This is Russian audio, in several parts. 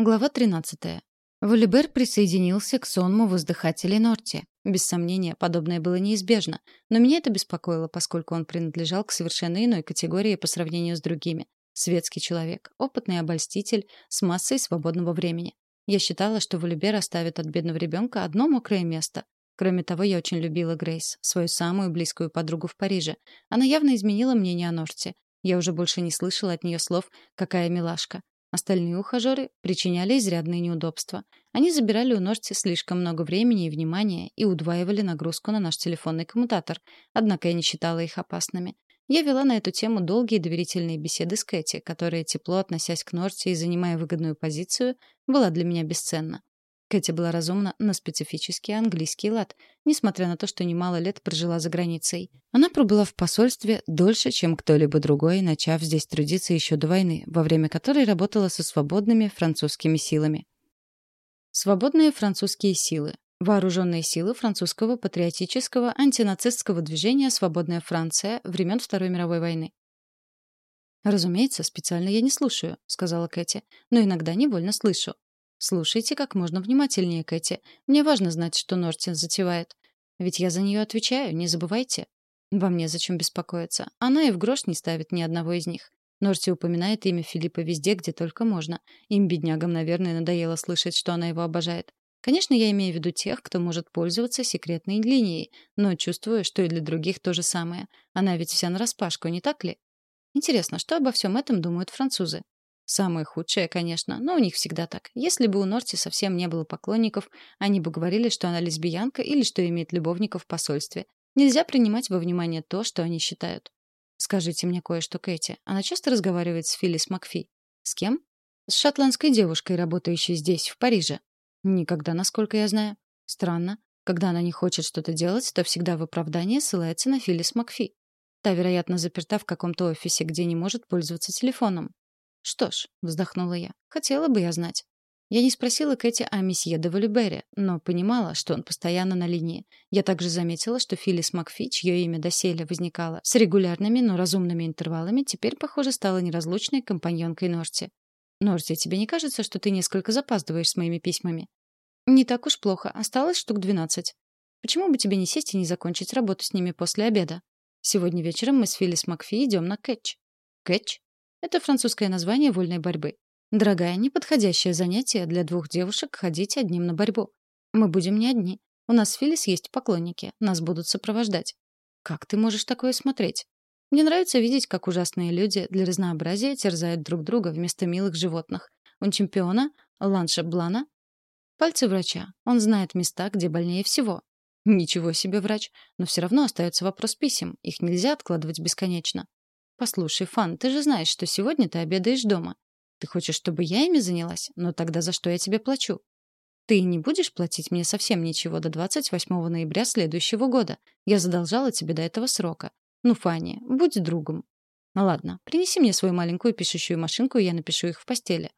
Глава 13. Валибер присоединился к сонму воздыхателей Норти. Без сомнения, подобное было неизбежно, но меня это беспокоило, поскольку он принадлежал к совершенно иной категории по сравнению с другими. Светский человек, опытный обольститель с массой свободного времени. Я считала, что Валибер оставит от бедного ребенка одно мокрое место. Кроме того, я очень любила Грейс, свою самую близкую подругу в Париже. Она явно изменила мнение о Норте. Я уже больше не слышала от нее слов «какая милашка». Остальные ухажеры причиняли изрядные неудобства. Они забирали у Норти слишком много времени и внимания и удваивали нагрузку на наш телефонный коммутатор. Однако я не считала их опасными. Я вела на эту тему долгие доверительные беседы с Кэти, которая, тепло относясь к Норти и занимая выгодную позицию, была для меня бесценна. Кэти была разумна на специфический английский лад, несмотря на то, что немало лет прожила за границей. Она пробыла в посольстве дольше, чем кто-либо другой, начав здесь трудиться еще до войны, во время которой работала со свободными французскими силами. Свободные французские силы. Вооруженные силы французского патриотического антинацистского движения «Свободная Франция» времен Второй мировой войны. «Разумеется, специально я не слушаю», — сказала Кэти, «но иногда невольно слышу. Слушайте как можно внимательнее, Кэти. Мне важно знать, что Нортин затевает. Ведь я за нее отвечаю, не забывайте. Вам незачем беспокоиться. Она и в грош не ставит ни одного из них. Норти упоминает имя Филиппа везде, где только можно. Им, беднягам, наверное, надоело слышать, что она его обожает. Конечно, я имею в виду тех, кто может пользоваться секретной линией, но чувствую, что и для других то же самое. Она ведь вся нараспашку, не так ли? Интересно, что обо всем этом думают французы? Самое худшее, конечно, но у них всегда так. Если бы у Норти совсем не было поклонников, они бы говорили, что она лесбиянка или что имеет любовников в посольстве. Нельзя принимать во внимание то, что они считают. Скажите мне кое-что, Кэти. Она часто разговаривает с Филлис Макфи. С кем? С шотландской девушкой, работающей здесь, в Париже. Никогда, насколько я знаю. Странно. Когда она не хочет что-то делать, то всегда в оправдание ссылается на Филлис Макфи. Та, вероятно, заперта в каком-то офисе, где не может пользоваться телефоном. «Что ж», — вздохнула я, — «хотела бы я знать». Я не спросила Кэти о месье де Валюбере, но понимала, что он постоянно на линии. Я также заметила, что Филлис Макфи, чье имя доселе возникало с регулярными, но разумными интервалами, теперь, похоже, стала неразлучной компаньонкой Норти. «Норти, тебе не кажется, что ты несколько запаздываешь с моими письмами?» «Не так уж плохо. Осталось штук двенадцать. Почему бы тебе не сесть и не закончить работу с ними после обеда? Сегодня вечером мы с Филлис Макфи идем на Кэтч». «Кэтч?» Это французское название вольной борьбы. Дорогая, неподходящее занятие для двух девушек ходить одним на борьбу. Мы будем не одни. У нас с Филлис есть поклонники. Нас будут сопровождать. Как ты можешь такое смотреть? Мне нравится видеть, как ужасные люди для разнообразия терзают друг друга вместо милых животных. Он чемпиона, Ланша Блана. Пальцы врача. Он знает места, где больнее всего. Ничего себе врач. Но все равно остается вопрос писем. Их нельзя откладывать бесконечно. «Послушай, Фан, ты же знаешь, что сегодня ты обедаешь дома. Ты хочешь, чтобы я ими занялась? Но тогда за что я тебе плачу?» «Ты не будешь платить мне совсем ничего до 28 ноября следующего года. Я задолжала тебе до этого срока. Ну, Фанни, будь другом». Ну ладно, принеси мне свою маленькую пишущую машинку, и я напишу их в постели.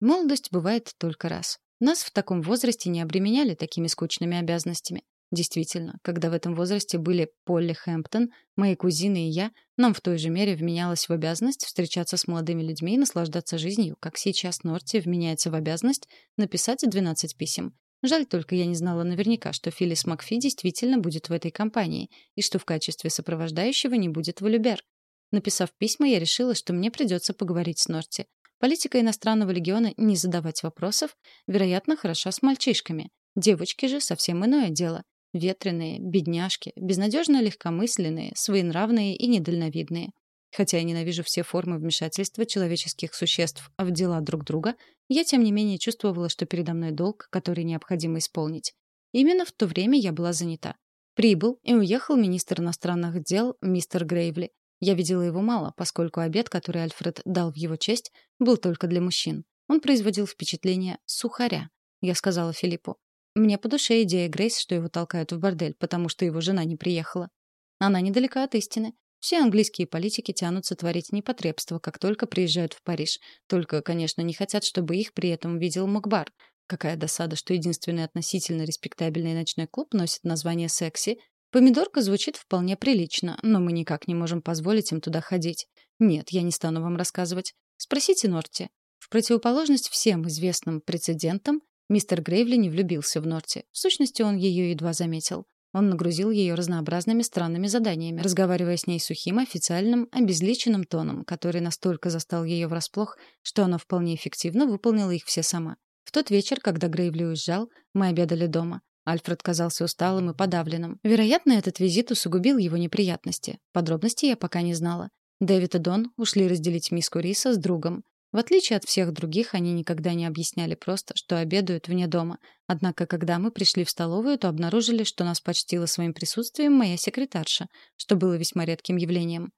Молодость бывает только раз. Нас в таком возрасте не обременяли такими скучными обязанностями. Действительно, когда в этом возрасте были Полли Хэмптон, мои кузины и я, нам в той же мере вменялось в обязанность встречаться с молодыми людьми и наслаждаться жизнью, как сейчас Норти вменяется в обязанность написать 12 писем. Жаль только я не знала наверняка, что Филлис Макфи действительно будет в этой компании и что в качестве сопровождающего не будет Валюбер. Написав письма, я решила, что мне придется поговорить с Норти. Политика иностранного легиона не задавать вопросов, вероятно, хороша с мальчишками. Девочки же совсем иное дело. Ветреные, бедняжки, безнадежно легкомысленные, своенравные и недальновидные. Хотя я ненавижу все формы вмешательства человеческих существ в дела друг друга, я, тем не менее, чувствовала, что передо мной долг, который необходимо исполнить. Именно в то время я была занята. Прибыл и уехал министр иностранных дел мистер Грейвли. Я видела его мало, поскольку обед, который Альфред дал в его честь, был только для мужчин. Он производил впечатление сухаря. Я сказала Филиппу, мне по душе идея Грейс, что его толкают в бордель, потому что его жена не приехала. Она недалека от истины. Все английские политики тянутся творить непотребство, как только приезжают в Париж. Только, конечно, не хотят, чтобы их при этом видел Макбар. Какая досада, что единственный относительно респектабельный ночной клуб носит название «Секси». Помидорка звучит вполне прилично, но мы никак не можем позволить им туда ходить. Нет, я не стану вам рассказывать. Спросите Норти. В противоположность всем известным прецедентам, мистер Грейвли не влюбился в Норти. В сущности, он ее едва заметил. Он нагрузил ее разнообразными странными заданиями, разговаривая с ней сухим, официальным, обезличенным тоном, который настолько застал ее врасплох, что она вполне эффективно выполнила их все сама. В тот вечер, когда Грейвли уезжал, мы обедали дома. Альфред казался усталым и подавленным. Вероятно, этот визит усугубил его неприятности. Подробностей я пока не знала. Дэвид и Дон ушли разделить миску риса с другом. В отличие от всех других, они никогда не объясняли просто, что обедают вне дома. Однако, когда мы пришли в столовую, то обнаружили, что нас почтила своим присутствием моя секретарша, что было весьма редким явлением.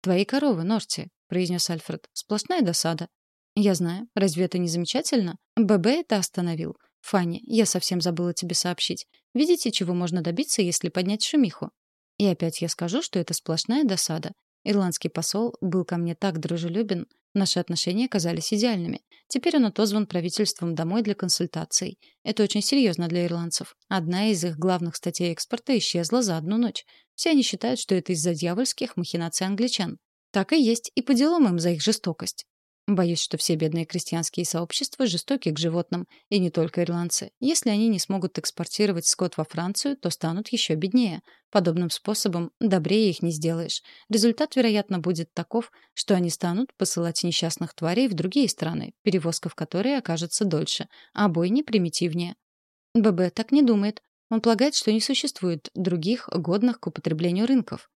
«Твои коровы, Норти», — произнес Альфред. «Сплошная досада». «Я знаю. Разве это не замечательно?» ББ это остановил. «Фанни, я совсем забыла тебе сообщить. Видите, чего можно добиться, если поднять шумиху?» И опять я скажу, что это сплошная досада. Ирландский посол был ко мне так дружелюбен, Наши отношения казались идеальными. Теперь он отозван правительством домой для консультаций. Это очень серьезно для ирландцев. Одна из их главных статей экспорта исчезла за одну ночь. Все они считают, что это из-за дьявольских махинаций англичан. Так и есть, и по делам им за их жестокость. Боюсь, что все бедные крестьянские сообщества жестоки к животным, и не только ирландцы. Если они не смогут экспортировать скот во Францию, то станут еще беднее. Подобным способом добрее их не сделаешь. Результат, вероятно, будет таков, что они станут посылать несчастных тварей в другие страны, перевозка в которые окажется дольше, а бойни примитивнее. ББ так не думает. Он полагает, что не существует других годных к употреблению рынков.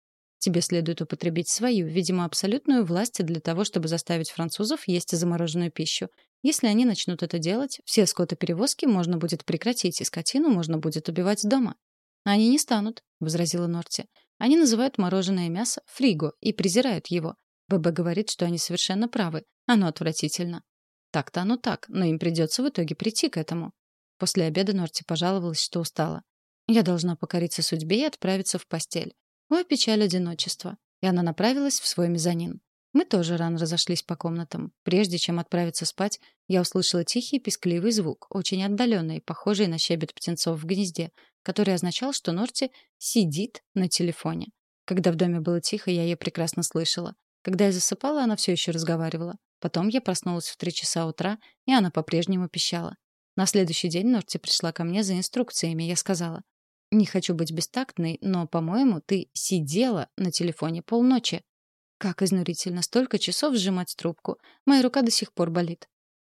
Тебе следует употребить свою, видимо, абсолютную власть для того, чтобы заставить французов есть замороженную пищу. Если они начнут это делать, все скотоперевозки можно будет прекратить, и скотину можно будет убивать дома. Они не станут, возразила Норти. Они называют мороженое мясо фриго и презирают его. ББ говорит, что они совершенно правы. Оно отвратительно. Так-то оно так, но им придется в итоге прийти к этому. После обеда Норти пожаловалась, что устала. Я должна покориться судьбе и отправиться в постель. Ой, печаль одиночества. И она направилась в свой мезонин. Мы тоже рано разошлись по комнатам. Прежде чем отправиться спать, я услышала тихий пескливый звук, очень отдаленный, похожий на щебет птенцов в гнезде, который означал, что Норти сидит на телефоне. Когда в доме было тихо, я ее прекрасно слышала. Когда я засыпала, она все еще разговаривала. Потом я проснулась в три часа утра, и она по-прежнему пищала. На следующий день Норти пришла ко мне за инструкциями. Я сказала, не хочу быть бестактной, но, по-моему, ты сидела на телефоне полночи. Как изнурительно столько часов сжимать трубку. Моя рука до сих пор болит.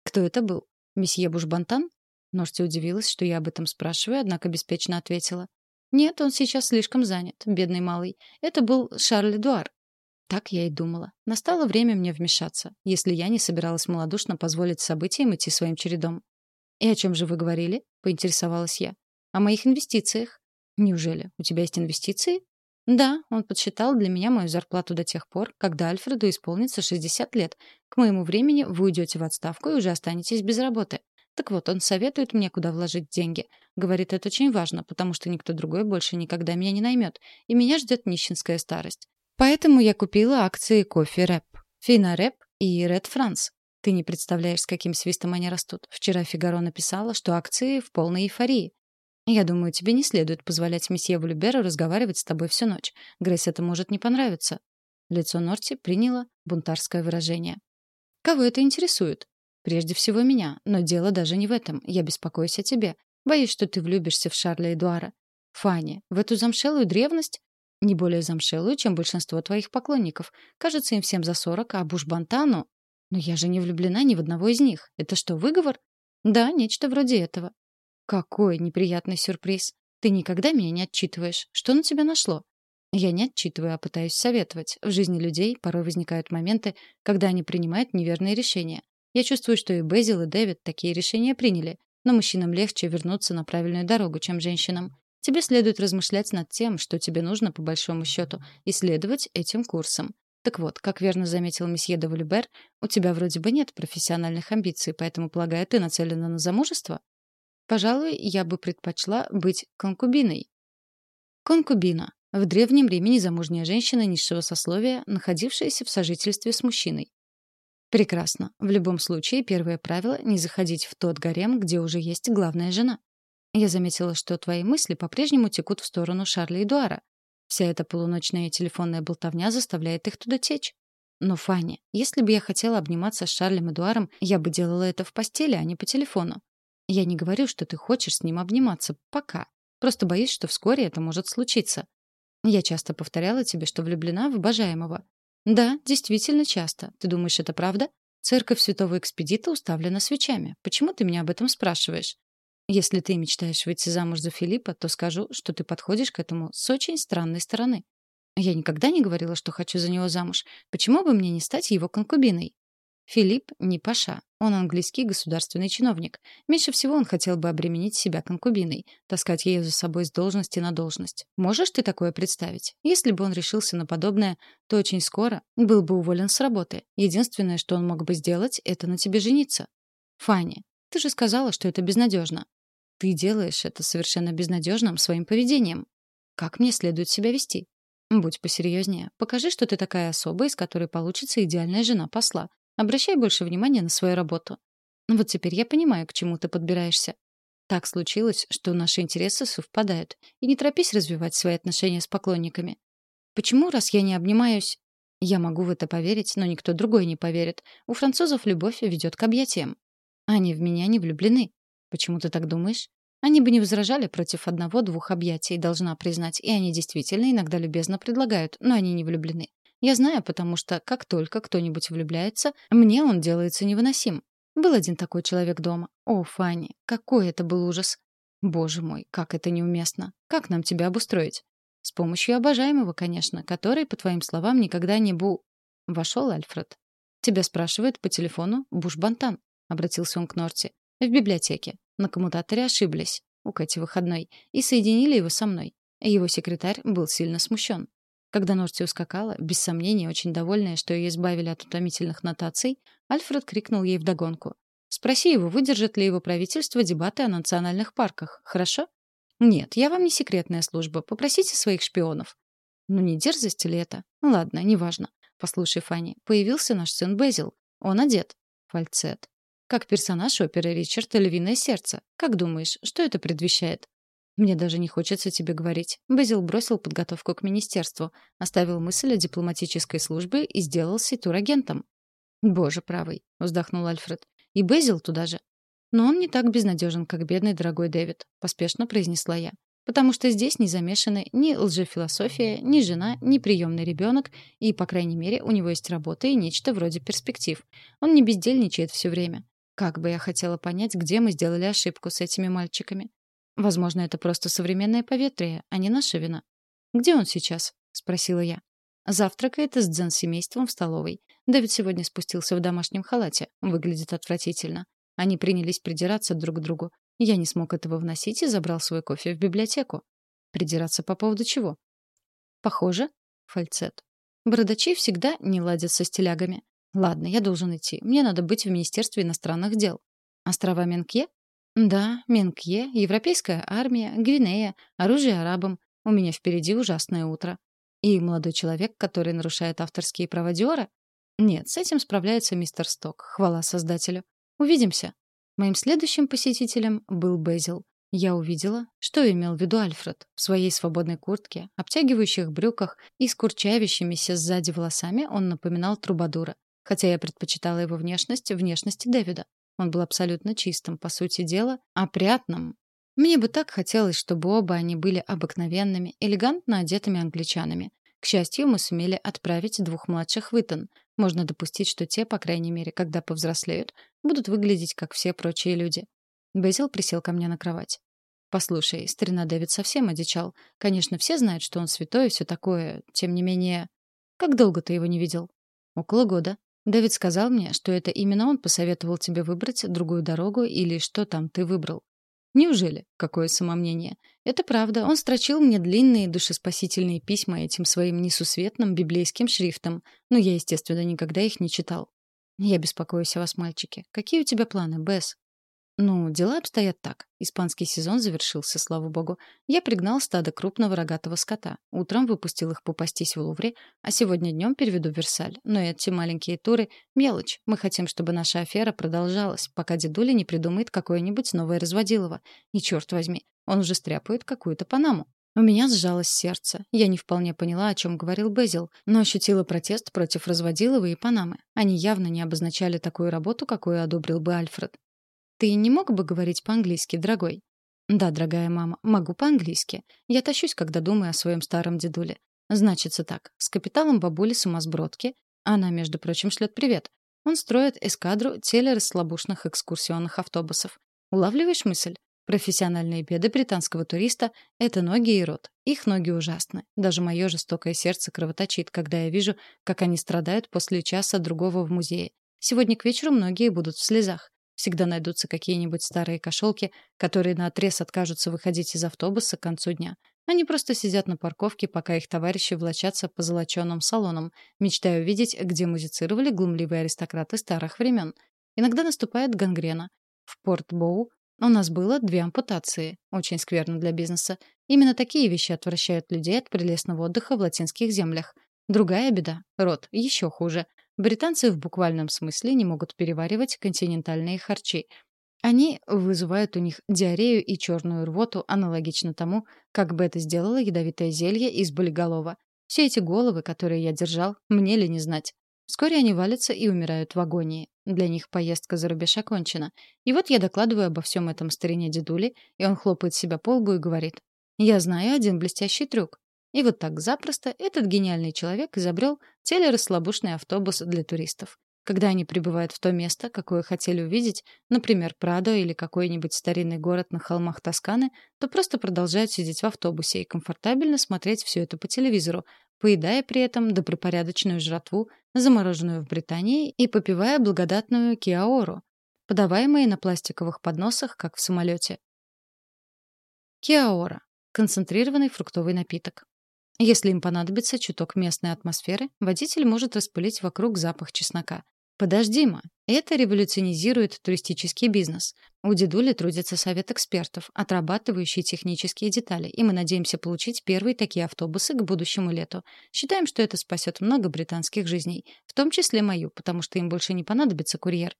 Кто это был? Месье Бушбантан? Ножти удивилась, что я об этом спрашиваю, однако беспечно ответила. Нет, он сейчас слишком занят, бедный малый. Это был Шарль Эдуар. Так я и думала. Настало время мне вмешаться, если я не собиралась малодушно позволить событиям идти своим чередом. «И о чем же вы говорили?» — поинтересовалась я. «О моих инвестициях. Неужели? У тебя есть инвестиции? Да, он подсчитал для меня мою зарплату до тех пор, когда Альфреду исполнится 60 лет. К моему времени вы уйдете в отставку и уже останетесь без работы. Так вот, он советует мне, куда вложить деньги. Говорит, это очень важно, потому что никто другой больше никогда меня не наймет, и меня ждет нищенская старость. Поэтому я купила акции кофе Рэп, Фина Рэп и Ред Франс. Ты не представляешь, с каким свистом они растут. Вчера Фигаро написала, что акции в полной эйфории. Я думаю, тебе не следует позволять месье Вулюберу разговаривать с тобой всю ночь. Грейс это может не понравиться. Лицо Норти приняло бунтарское выражение. Кого это интересует? Прежде всего меня, но дело даже не в этом. Я беспокоюсь о тебе. Боюсь, что ты влюбишься в Шарля Эдуара. Фанни, в эту замшелую древность? Не более замшелую, чем большинство твоих поклонников. Кажется, им всем за сорок, а Бушбантану... Но я же не влюблена ни в одного из них. Это что, выговор? Да, нечто вроде этого. Какой неприятный сюрприз. Ты никогда меня не отчитываешь. Что на тебя нашло? Я не отчитываю, а пытаюсь советовать. В жизни людей порой возникают моменты, когда они принимают неверные решения. Я чувствую, что и Безил, и Дэвид такие решения приняли. Но мужчинам легче вернуться на правильную дорогу, чем женщинам. Тебе следует размышлять над тем, что тебе нужно по большому счету, и следовать этим курсам. Так вот, как верно заметил месье де Валюбер, у тебя вроде бы нет профессиональных амбиций, поэтому, полагаю, ты нацелена на замужество? Пожалуй, я бы предпочла быть конкубиной. Конкубина. В Древнем Риме незамужняя женщина низшего сословия, находившаяся в сожительстве с мужчиной. Прекрасно. В любом случае, первое правило — не заходить в тот гарем, где уже есть главная жена. Я заметила, что твои мысли по-прежнему текут в сторону Шарля и Дуара. Вся эта полуночная телефонная болтовня заставляет их туда течь. Но, Фанни, если бы я хотела обниматься с Шарлем Эдуаром, я бы делала это в постели, а не по телефону. Я не говорю, что ты хочешь с ним обниматься. Пока. Просто боюсь, что вскоре это может случиться. Я часто повторяла тебе, что влюблена в обожаемого. Да, действительно часто. Ты думаешь, это правда? Церковь Святого Экспедита уставлена свечами. Почему ты меня об этом спрашиваешь? Если ты мечтаешь выйти замуж за Филиппа, то скажу, что ты подходишь к этому с очень странной стороны. Я никогда не говорила, что хочу за него замуж. Почему бы мне не стать его конкубиной? Филипп не паша. Он английский государственный чиновник. Меньше всего он хотел бы обременить себя конкубиной, таскать ее за собой с должности на должность. Можешь ты такое представить? Если бы он решился на подобное, то очень скоро был бы уволен с работы. Единственное, что он мог бы сделать, это на тебе жениться. Фанни, ты же сказала, что это безнадежно. Ты делаешь это совершенно безнадежным своим поведением. Как мне следует себя вести? Будь посерьезнее. Покажи, что ты такая особая, из которой получится идеальная жена посла. Обращай больше внимания на свою работу. Вот теперь я понимаю, к чему ты подбираешься. Так случилось, что наши интересы совпадают. И не торопись развивать свои отношения с поклонниками. Почему, раз я не обнимаюсь... Я могу в это поверить, но никто другой не поверит. У французов любовь ведет к объятиям. Они в меня не влюблены. Почему ты так думаешь? Они бы не возражали против одного-двух объятий, должна признать, и они действительно иногда любезно предлагают, но они не влюблены. Я знаю, потому что как только кто-нибудь влюбляется, мне он делается невыносим. Был один такой человек дома. О, Фанни, какой это был ужас. Боже мой, как это неуместно. Как нам тебя обустроить? С помощью обожаемого, конечно, который, по твоим словам, никогда не бу... Вошел Альфред. Тебя спрашивает по телефону Буш-Бантан. Обратился он к Норти. В библиотеке. На коммутаторе ошиблись. У Кэти выходной. И соединили его со мной. Его секретарь был сильно смущен. Когда Норти ускакала, без сомнения очень довольная, что ее избавили от утомительных нотаций, Альфред крикнул ей вдогонку. «Спроси его, выдержит ли его правительство дебаты о национальных парках, хорошо?» «Нет, я вам не секретная служба. Попросите своих шпионов». «Ну не дерзость ли это? Ладно, неважно. Послушай, Фанни, появился наш сын Безил. Он одет. Фальцет. Как персонаж оперы Ричард «Львиное сердце». Как думаешь, что это предвещает? Мне даже не хочется тебе говорить. Безил бросил подготовку к министерству, оставил мысль о дипломатической службе и сделался турагентом. Боже правый, вздохнул Альфред. И Безил туда же. Но он не так безнадежен, как бедный дорогой Дэвид, поспешно произнесла я. Потому что здесь не замешаны ни лжефилософия, ни жена, ни приемный ребенок, и, по крайней мере, у него есть работа и нечто вроде перспектив. Он не бездельничает все время. Как бы я хотела понять, где мы сделали ошибку с этими мальчиками. Возможно, это просто современное поветрие, а не наша вина. «Где он сейчас?» — спросила я. Завтракает с дзен-семейством в столовой. Дэвид сегодня спустился в домашнем халате. Выглядит отвратительно. Они принялись придираться друг к другу. Я не смог этого вносить и забрал свой кофе в библиотеку. Придираться по поводу чего? Похоже, фальцет. Бородачи всегда не ладят со стилягами. Ладно, я должен идти. Мне надо быть в Министерстве иностранных дел. Острова Менкье? Да, Менкье, Европейская армия, Гвинея, оружие арабам. У меня впереди ужасное утро. И молодой человек, который нарушает авторские права Диора? Нет, с этим справляется мистер Сток. Хвала создателю. Увидимся. Моим следующим посетителем был Безил. Я увидела, что имел в виду Альфред. В своей свободной куртке, обтягивающих брюках и с курчавящимися сзади волосами он напоминал трубадура. Хотя я предпочитала его внешность внешности Дэвида. Он был абсолютно чистым, по сути дела, опрятным. Мне бы так хотелось, чтобы оба они были обыкновенными, элегантно одетыми англичанами. К счастью, мы сумели отправить двух младших в Итон. Можно допустить, что те, по крайней мере, когда повзрослеют, будут выглядеть как все прочие люди. Безил присел ко мне на кровать. «Послушай, старина Дэвид совсем одичал. Конечно, все знают, что он святой и все такое. Тем не менее... Как долго ты его не видел?» «Около года. Дэвид сказал мне, что это именно он посоветовал тебе выбрать другую дорогу или что там ты выбрал. Неужели? Какое самомнение. Это правда. Он строчил мне длинные душеспасительные письма этим своим несусветным библейским шрифтом, но я, естественно, никогда их не читал. Я беспокоюсь о вас, мальчики. Какие у тебя планы, Бесс? Ну, дела обстоят так. Испанский сезон завершился, слава богу. Я пригнал стадо крупного рогатого скота. Утром выпустил их попастись в Лувре, а сегодня днем переведу в Версаль. Но эти маленькие туры — мелочь. Мы хотим, чтобы наша афера продолжалась, пока дедуля не придумает какое-нибудь новое разводилово. И черт возьми, он уже стряпает какую-то Панаму. У меня сжалось сердце. Я не вполне поняла, о чем говорил Безил, но ощутила протест против разводилова и Панамы. Они явно не обозначали такую работу, какую одобрил бы Альфред. «Ты не мог бы говорить по-английски, дорогой?» «Да, дорогая мама, могу по-английски. Я тащусь, когда думаю о своем старом дедуле. Значится так, с капиталом бабули сумасбродки, она, между прочим, шлет привет. Он строит эскадру телерасслабушных экскурсионных автобусов. Улавливаешь мысль? Профессиональные беды британского туриста — это ноги и рот. Их ноги ужасны. Даже мое жестокое сердце кровоточит, когда я вижу, как они страдают после часа другого в музее. Сегодня к вечеру многие будут в слезах. Всегда найдутся какие-нибудь старые кошелки, которые наотрез откажутся выходить из автобуса к концу дня. Они просто сидят на парковке, пока их товарищи влачатся по золочёным салонам, мечтая увидеть, где музицировали глумливые аристократы старых времен. Иногда наступает гангрена. В Порт-Боу у нас было две ампутации. Очень скверно для бизнеса. Именно такие вещи отвращают людей от прелестного отдыха в латинских землях. Другая беда — рот. Еще хуже. Британцы в буквальном смысле не могут переваривать континентальные харчи. Они вызывают у них диарею и черную рвоту, аналогично тому, как бы это сделало ядовитое зелье из болиголова. Все эти головы, которые я держал, мне ли не знать. Вскоре они валятся и умирают в агонии. Для них поездка за рубеж окончена. И вот я докладываю обо всем этом старине дедуле, и он хлопает себя по лбу и говорит, «Я знаю один блестящий трюк». И вот так запросто этот гениальный человек изобрел телерасслабушный автобус для туристов. Когда они прибывают в то место, какое хотели увидеть, например, Прадо или какой-нибудь старинный город на холмах Тосканы, то просто продолжают сидеть в автобусе и комфортабельно смотреть все это по телевизору, поедая при этом добропорядочную жратву, замороженную в Британии, и попивая благодатную киаору, подаваемые на пластиковых подносах, как в самолете. Киаора — концентрированный фруктовый напиток. Если им понадобится чуток местной атмосферы, водитель может распылить вокруг запах чеснока. Подожди, ма, это революционизирует туристический бизнес. У дедули трудится совет экспертов, отрабатывающий технические детали, и мы надеемся получить первые такие автобусы к будущему лету. Считаем, что это спасет много британских жизней, в том числе мою, потому что им больше не понадобится курьер.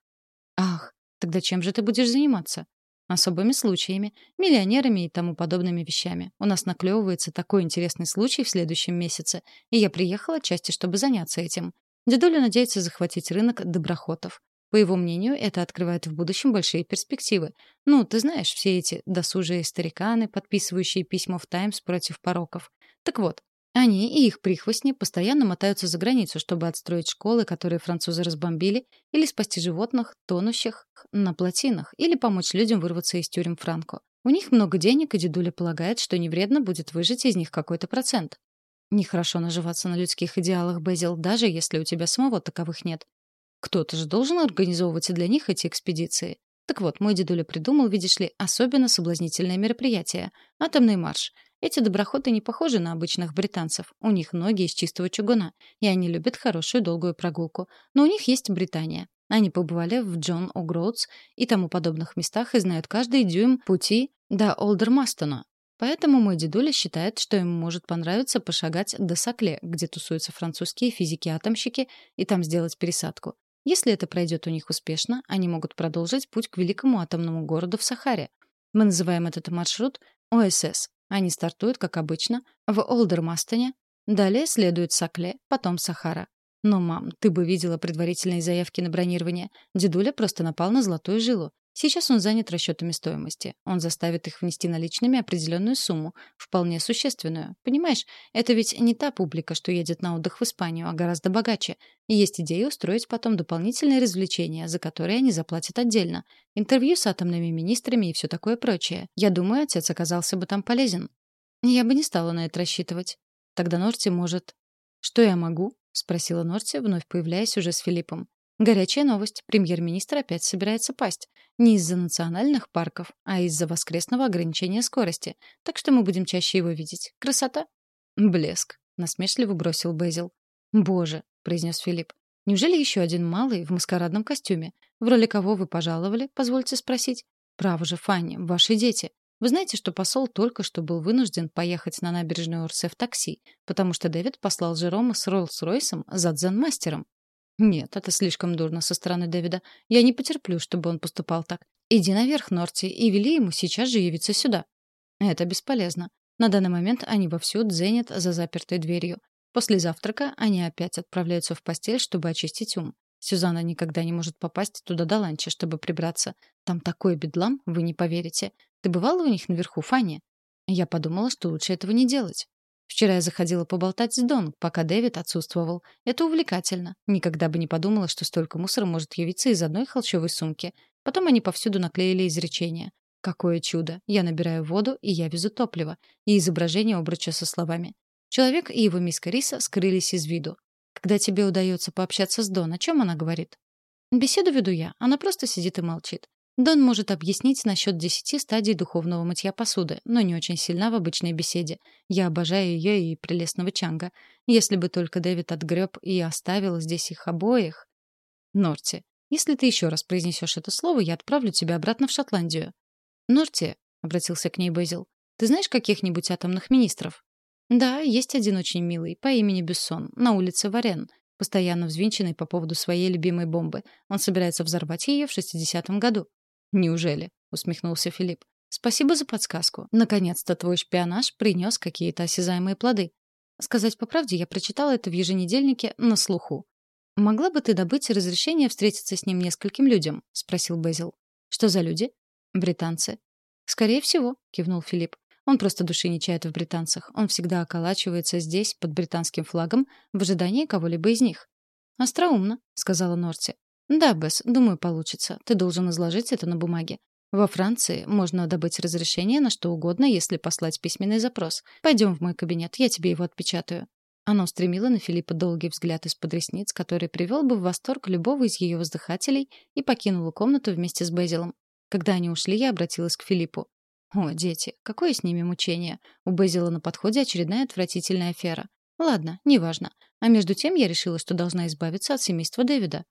Ах, тогда чем же ты будешь заниматься? Особыми случаями, миллионерами и тому подобными вещами. У нас наклевывается такой интересный случай в следующем месяце, и я приехала отчасти, чтобы заняться этим. Дедуля надеется захватить рынок доброхотов. По его мнению, это открывает в будущем большие перспективы. Ну, ты знаешь, все эти досужие стариканы, подписывающие письма в «Таймс» против пороков. Так вот, они и их прихвостни постоянно мотаются за границу, чтобы отстроить школы, которые французы разбомбили, или спасти животных, тонущих на плотинах, или помочь людям вырваться из тюрем Франко. У них много денег, и дедуля полагает, что не вредно будет выжать из них какой-то процент. Нехорошо наживаться на людских идеалах, Безил, даже если у тебя самого таковых нет. Кто-то же должен организовывать для них эти экспедиции. Так вот, мой дедуля придумал, видишь ли, особенно соблазнительное мероприятие — атомный марш — эти доброхоты не похожи на обычных британцев. У них ноги из чистого чугуна, и они любят хорошую долгую прогулку. Но у них есть Британия. Они побывали в Джон О'Гроудс и тому подобных местах и знают каждый дюйм пути до Олдермастона. Поэтому мой дедуля считает, что ему может понравиться пошагать до Сакле, где тусуются французские физики-атомщики, и там сделать пересадку. Если это пройдет у них успешно, они могут продолжить путь к великому атомному городу в Сахаре. Мы называем этот маршрут ОСС они стартуют, как обычно, в Олдермастоне, далее следует Сакле, потом Сахара. Но, мам, ты бы видела предварительные заявки на бронирование. Дедуля просто напал на золотую жилу. Сейчас он занят расчетами стоимости. Он заставит их внести наличными определенную сумму, вполне существенную. Понимаешь, это ведь не та публика, что едет на отдых в Испанию, а гораздо богаче. И есть идея устроить потом дополнительные развлечения, за которые они заплатят отдельно. Интервью с атомными министрами и все такое прочее. Я думаю, отец оказался бы там полезен. Я бы не стала на это рассчитывать. Тогда Норти может... Что я могу? — спросила Норти, вновь появляясь уже с Филиппом. Горячая новость. Премьер-министр опять собирается пасть. Не из-за национальных парков, а из-за воскресного ограничения скорости. Так что мы будем чаще его видеть. Красота? Блеск. Насмешливо бросил Безил. Боже, произнес Филипп. Неужели еще один малый в маскарадном костюме? В роли кого вы пожаловали, позвольте спросить? Право же, Фанни, ваши дети. Вы знаете, что посол только что был вынужден поехать на набережную Орсе в такси, потому что Дэвид послал Жерома с Роллс-Ройсом за дзен-мастером. Нет, это слишком дурно со стороны Дэвида. Я не потерплю, чтобы он поступал так. Иди наверх, Норти, и вели ему сейчас же явиться сюда. Это бесполезно. На данный момент они вовсю дзенят за запертой дверью. После завтрака они опять отправляются в постель, чтобы очистить ум. Сюзанна никогда не может попасть туда до ланча, чтобы прибраться. Там такой бедлам, вы не поверите. Ты бывала у них наверху, Фанни? Я подумала, что лучше этого не делать. Вчера я заходила поболтать с Дон, пока Дэвид отсутствовал. Это увлекательно. Никогда бы не подумала, что столько мусора может явиться из одной холщовой сумки. Потом они повсюду наклеили изречения. Какое чудо! Я набираю воду, и я везу топливо. И изображение обруча со словами. Человек и его миска риса скрылись из виду. Когда тебе удается пообщаться с Дон, о чем она говорит? Беседу веду я. Она просто сидит и молчит. Дон может объяснить насчет десяти стадий духовного мытья посуды, но не очень сильна в обычной беседе. Я обожаю ее и прелестного Чанга. Если бы только Дэвид отгреб и оставил здесь их обоих... Норти, если ты еще раз произнесешь это слово, я отправлю тебя обратно в Шотландию. Норти, — обратился к ней Безил, — ты знаешь каких-нибудь атомных министров? Да, есть один очень милый, по имени Бессон, на улице Варен, постоянно взвинченный по поводу своей любимой бомбы. Он собирается взорвать ее в 60-м году. Неужели? усмехнулся Филипп. Спасибо за подсказку. Наконец-то твой шпионаж принес какие-то осязаемые плоды. Сказать по правде, я прочитала это в еженедельнике на слуху. Могла бы ты добыть разрешение встретиться с ним нескольким людям, спросил Безил. Что за люди? Британцы. Скорее всего, кивнул Филипп. Он просто души не чает в британцах. Он всегда околачивается здесь, под британским флагом, в ожидании кого-либо из них. «Остроумно», — сказала Норти. «Да, Бесс, думаю, получится. Ты должен изложить это на бумаге. Во Франции можно добыть разрешение на что угодно, если послать письменный запрос. Пойдем в мой кабинет, я тебе его отпечатаю». Она устремила на Филиппа долгий взгляд из-под ресниц, который привел бы в восторг любого из ее воздыхателей, и покинула комнату вместе с Безилом. Когда они ушли, я обратилась к Филиппу. О, дети, какое с ними мучение. У Безила на подходе очередная отвратительная афера. Ладно, неважно. А между тем я решила, что должна избавиться от семейства Дэвида.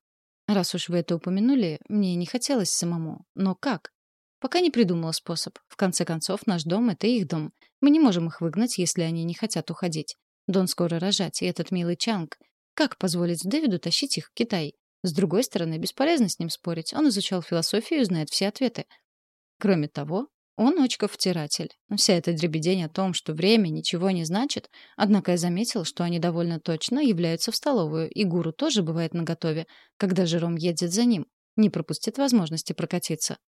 Раз уж вы это упомянули, мне не хотелось самому. Но как? Пока не придумала способ. В конце концов, наш дом — это их дом. Мы не можем их выгнать, если они не хотят уходить. Дон скоро рожать, и этот милый Чанг. Как позволить Дэвиду тащить их в Китай? С другой стороны, бесполезно с ним спорить. Он изучал философию и знает все ответы. Кроме того, он очков-втиратель. Вся эта дребедень о том, что время ничего не значит, однако я заметил, что они довольно точно являются в столовую, и гуру тоже бывает наготове, когда Жером едет за ним. Не пропустит возможности прокатиться.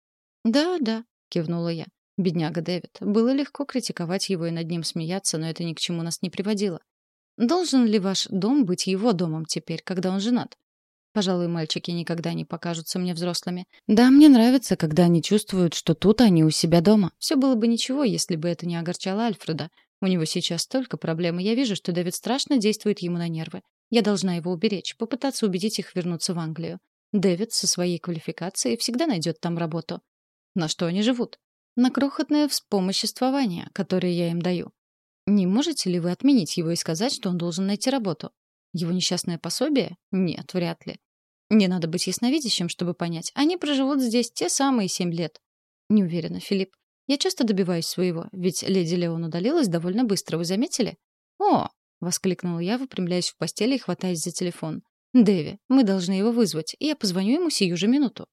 «Да, да», — кивнула я. Бедняга Дэвид. Было легко критиковать его и над ним смеяться, но это ни к чему нас не приводило. Должен ли ваш дом быть его домом теперь, когда он женат? Пожалуй, мальчики никогда не покажутся мне взрослыми. Да, мне нравится, когда они чувствуют, что тут они у себя дома. Все было бы ничего, если бы это не огорчало Альфреда. У него сейчас столько проблем, и я вижу, что Дэвид страшно действует ему на нервы. Я должна его уберечь, попытаться убедить их вернуться в Англию. Дэвид со своей квалификацией всегда найдет там работу. На что они живут? На крохотное вспомоществование, которое я им даю. Не можете ли вы отменить его и сказать, что он должен найти работу? Его несчастное пособие? Нет, вряд ли. Не надо быть ясновидящим, чтобы понять. Они проживут здесь те самые семь лет. Не уверена, Филипп. Я часто добиваюсь своего, ведь леди Леон удалилась довольно быстро, вы заметили? О! воскликнула я, выпрямляясь в постели и хватаясь за телефон. Дэви, мы должны его вызвать, я позвоню ему сию же минуту.